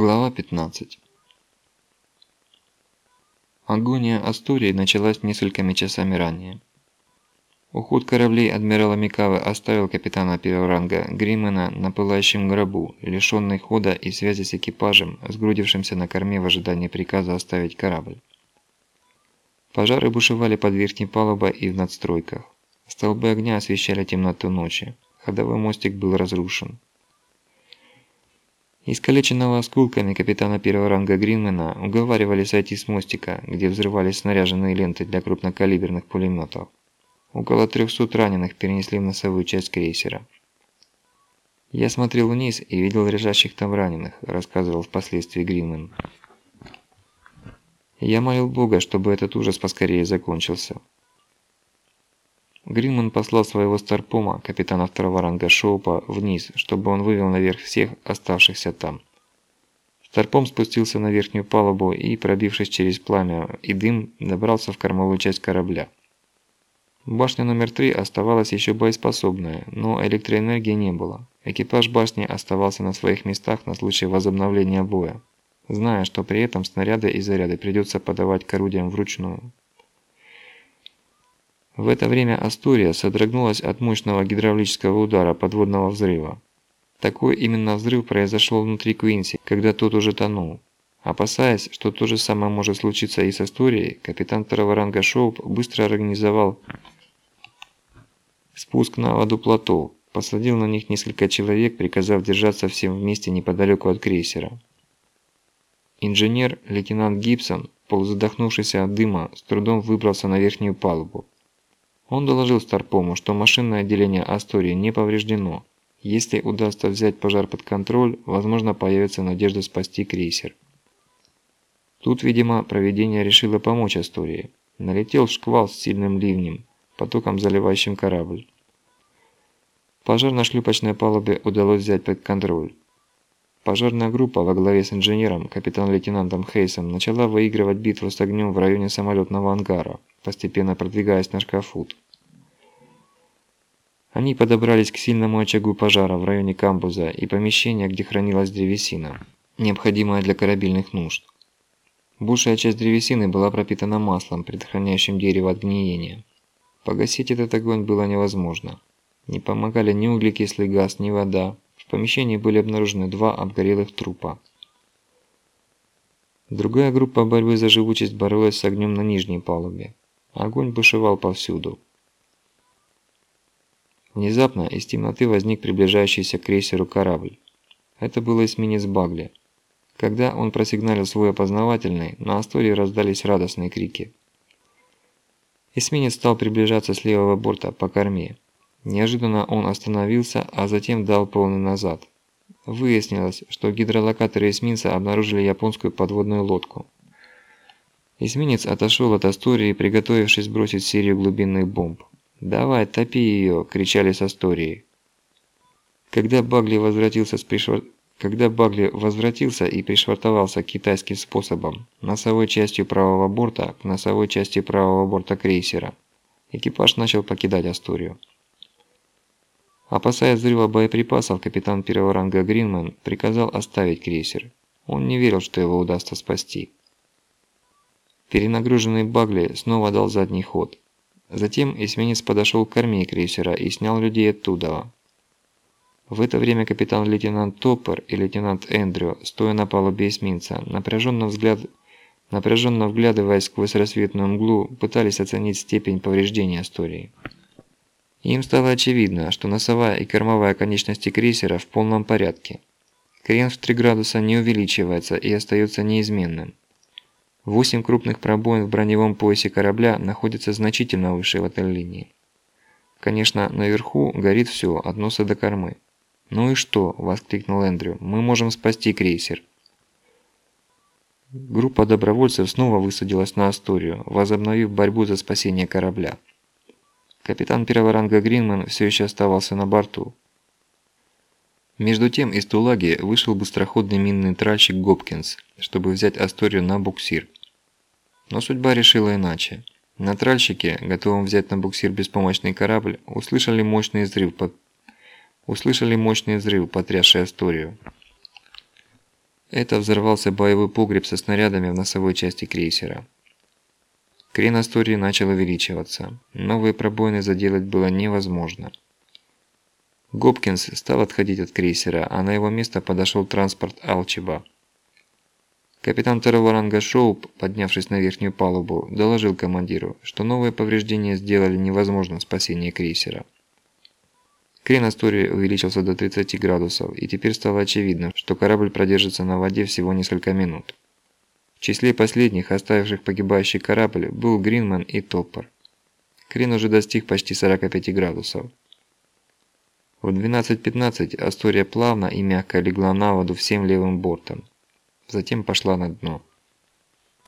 Глава 15 Агония Астурии началась несколькими часами ранее. Уход кораблей адмирала Микавы оставил капитана первого ранга Гримена на пылающем гробу, лишенный хода и связи с экипажем, сгрудившимся на корме в ожидании приказа оставить корабль. Пожары бушевали под верхней палубой и в надстройках. Столбы огня освещали темноту ночи. Ходовой мостик был разрушен. Искалеченного осколками капитана первого ранга Гринмена уговаривали сойти с мостика, где взрывались снаряженные ленты для крупнокалиберных пулеметов. Около 300 раненых перенесли в носовую часть крейсера. «Я смотрел вниз и видел лежащих там раненых», – рассказывал впоследствии Гринмен. «Я молил Бога, чтобы этот ужас поскорее закончился. Гринман послал своего старпома, капитана второго ранга Шоупа, вниз, чтобы он вывел наверх всех оставшихся там. Старпом спустился на верхнюю палубу и, пробившись через пламя и дым, добрался в кормовую часть корабля. Башня номер три оставалась еще боеспособная, но электроэнергии не было. Экипаж башни оставался на своих местах на случай возобновления боя, зная, что при этом снаряды и заряды придется подавать к орудиям вручную. В это время Астурия содрогнулась от мощного гидравлического удара подводного взрыва. Такой именно взрыв произошел внутри Квинси, когда тот уже тонул. Опасаясь, что то же самое может случиться и с Асторией, капитан второго ранга Шоуп быстро организовал спуск на воду плато, посадил на них несколько человек, приказав держаться всем вместе неподалеку от крейсера. Инженер, лейтенант Гибсон, полузадохнувшийся от дыма, с трудом выбрался на верхнюю палубу. Он доложил Старпому, что машинное отделение Астории не повреждено. Если удастся взять пожар под контроль, возможно появится надежда спасти крейсер. Тут, видимо, проведение решило помочь Астории. Налетел шквал с сильным ливнем, потоком заливающим корабль. Пожар на шлюпочной палубе удалось взять под контроль. Пожарная группа во главе с инженером, капитан-лейтенантом Хейсом, начала выигрывать битву с огнем в районе самолетного ангара, постепенно продвигаясь на шкафут. Они подобрались к сильному очагу пожара в районе камбуза и помещения, где хранилась древесина, необходимая для корабельных нужд. Большая часть древесины была пропитана маслом, предохраняющим дерево от гниения. Погасить этот огонь было невозможно. Не помогали ни углекислый газ, ни вода, в помещении были обнаружены два обгорелых трупа. Другая группа борьбы за живучесть боролась с огнем на нижней палубе. Огонь бушевал повсюду. Внезапно из темноты возник приближающийся к крейсеру корабль. Это был эсминец Багли. Когда он просигналил свой опознавательный, на Астории раздались радостные крики. Эсминец стал приближаться с левого борта по корме. Неожиданно он остановился, а затем дал полный назад. Выяснилось, что гидролокаторы эсминца обнаружили японскую подводную лодку. Эсминец отошел от Астории, приготовившись бросить серию глубинных бомб. «Давай, топи ее!» – кричали с Астории. Когда Багли возвратился с пришвар... Когда Багли возвратился и пришвартовался китайским способом, носовой частью правого борта к носовой части правого борта крейсера, экипаж начал покидать Асторию. Опасаясь взрыва боеприпасов, капитан первого ранга Гринман приказал оставить крейсер. Он не верил, что его удастся спасти. Перенагруженный Багли снова дал задний ход. Затем эсминец подошел к корме крейсера и снял людей оттуда. В это время капитан-лейтенант Топпер и лейтенант Эндрю, стоя на палубе эсминца, напряженно, взгляд... напряженно вглядываясь сквозь рассветную мглу, пытались оценить степень повреждения Астории. Им стало очевидно, что носовая и кормовая конечности крейсера в полном порядке. Крен в 3 градуса не увеличивается и остается неизменным. Восемь крупных пробоин в броневом поясе корабля находятся значительно выше ватерлинии. Конечно, наверху горит все, от носа до кормы. «Ну и что?» – воскликнул Эндрю. «Мы можем спасти крейсер». Группа добровольцев снова высадилась на Асторию, возобновив борьбу за спасение корабля. Капитан первого ранга Гринман все еще оставался на борту. Между тем из Тулаги вышел быстроходный минный тральщик Гопкинс, чтобы взять Асторию на буксир. Но судьба решила иначе. На тральщике, готовом взять на буксир беспомощный корабль, услышали мощный взрыв, под... услышали мощный взрыв, потрясший Асторию. Это взорвался боевой погреб со снарядами в носовой части крейсера. Крен Астории начал увеличиваться. Новые пробоины заделать было невозможно. Гопкинс стал отходить от крейсера, а на его место подошел транспорт Алчеба. Капитан второго ранга Шоуп, поднявшись на верхнюю палубу, доложил командиру, что новые повреждения сделали невозможным спасение крейсера. Крен Астории увеличился до 30 градусов, и теперь стало очевидно, что корабль продержится на воде всего несколько минут. В числе последних, оставивших погибающий корабль, был Гринман и Топпер. Крен уже достиг почти 45 градусов. В 12.15 Астория плавно и мягко легла на воду всем левым бортом. Затем пошла на дно.